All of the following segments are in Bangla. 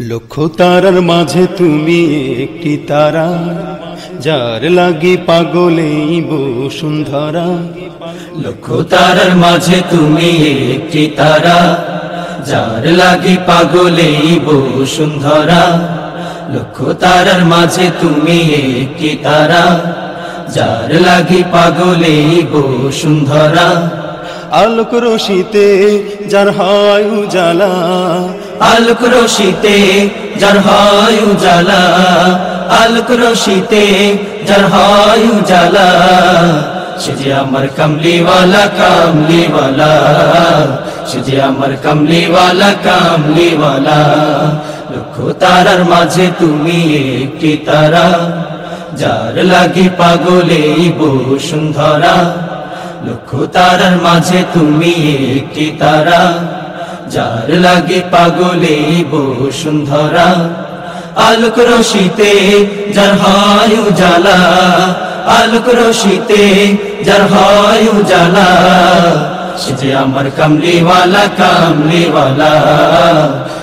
লক্ষ তারার মাঝে তুমি একটি তারা, যার লাগি পাগলেই বসুন্ধরা। লক্ষ তারার মাঝে তুমি একটি তারা, যার লাগি পাগলেই বসুন্ধরা। লক্ষ তারার মাঝে তুমি একটি তারা, যার লাগি পাগলেই বসুন্ধরা। আলোক রশিতে যার হয় উজালা আলোক রশিতে যার হয় উজালা আলোক রশিতে যার হয় উজালা। সে আমার কমলিওয়ালা, কামলিওয়ালা। সে আমার কমলিওয়ালা, কামলিওয়ালা। লক্ষ তারার মাঝে তুমি একটি তারা, যার লাগি পাগলেই বসুন্ধরা। লক্ষ তারার মাঝে তুমি একটি তারা যার লাগে পাগলে বসুন্ধরা। আলোক রশিতে যার হয় উজালা। আলোক রশিতে যার হয় উজালা। সে আমার কামলিওয়ালা কামলিওয়ালা।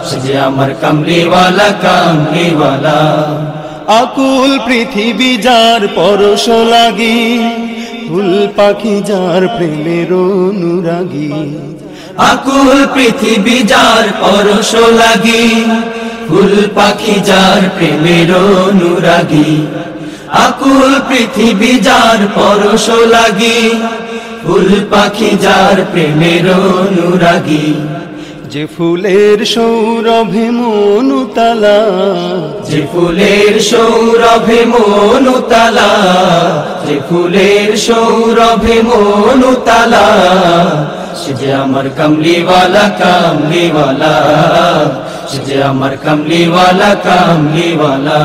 সে আমার কামলিওয়ালা কামলিওয়ালা। আকুল পৃথিবী যার পরশ লাগি, ফুল পাখি যার প্রেমের অনুরাগী। আকুল পৃথিবী যার পরশ লাগি ফুল পাখি যার প্রেমের অনুরাগী। আকুল পৃথিবী যার পরশ লাগি ফুল পাখি যার প্রেমের অনুরাগী। যে ফুলের সৌরভে মনুতালা যে ফুলের সৌরভে মনুতালা যে ফুলের সৌরভে মনুতালা সে যে আমার কমলিওয়ালা, কামলিওয়ালা। সে আমার কমলিওয়ালা, কামলিওয়ালা।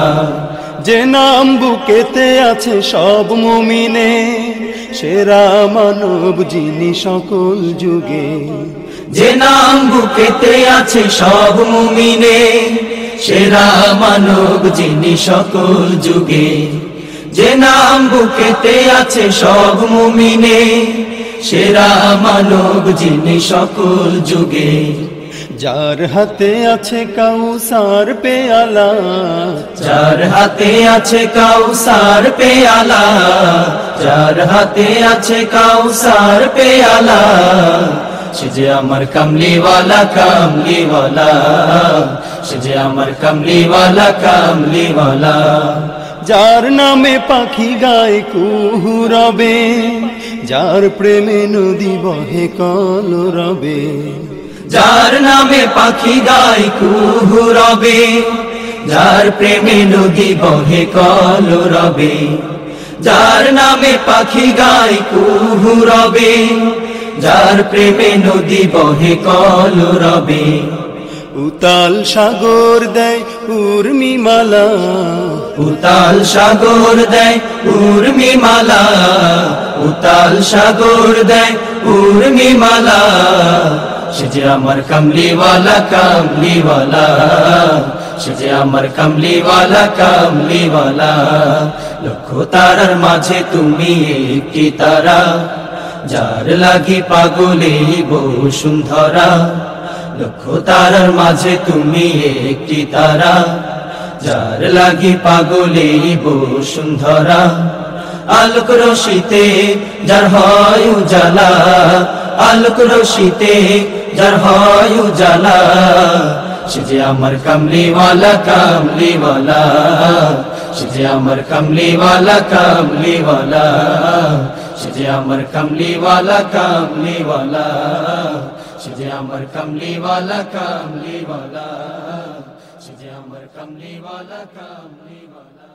যে নাম বুকেতে আছে সব মুমিনে সেরা মানব যিনি সকল যুগে। যে নাম বুকেতে আছে সব মুমিনে সেরা মানব যিনি সকল যুগে। যে নাম বুকেতে আছে সব মুমিনে সেরা মানব যিনি সকল যুগে। যার হাতে আছে কাউসার পেয়ালা যার হাতে আছে কাউসার পেয়ালা যার হাতে আছে কাউসার পেয়ালা সে যে আমার কমলিওয়ালা কামলিওয়ালা। সে যে আমার কমলিওয়ালা কামলিওয়ালা। যার নামে পাখি গায় কুহু রবে যার প্রেমে নদী বহে কল রবে, যার নামে পাখি গায় কুহু রবে, যার প্রেমে নদী বহে কল রবে, যার নামে পাখি গায় কুহু রবে, যার প্রেমে নদী বহে কল রবে। উতাল সাগর দেয় উর্মিমালা। উতাল সাগর দেয় উর্মি মালা উতাল সাগর দেয় উর্মি মালা সে যে আমার কমলিওয়ালা, কামলিওয়ালা। সে যে আমার কমলিওয়ালা, কামলিওয়ালা। লক্ষ তারার মাঝে তুমি একটি তারা। যার লাগি পাগলে বসুন্ধরা। লক্ষ তারার মাঝে তুমি একটি তারা, যার লাগি পাগলে বসুন্ধরা। আলোক রশিতে যার হয় উজালা, আলোক রশিতে যার হয় উজালা। সে আমার কামলিওয়ালা কামলিওয়ালা। সে আমার কামলিওয়ালা কামলিওয়ালা। সে আমার কামলিওয়ালা কামলিওয়ালা। সে যে আমার কামলিওয়ালা কামলিওয়ালা সে যে আমার কমলিওয়ালা কামলিওয়ালা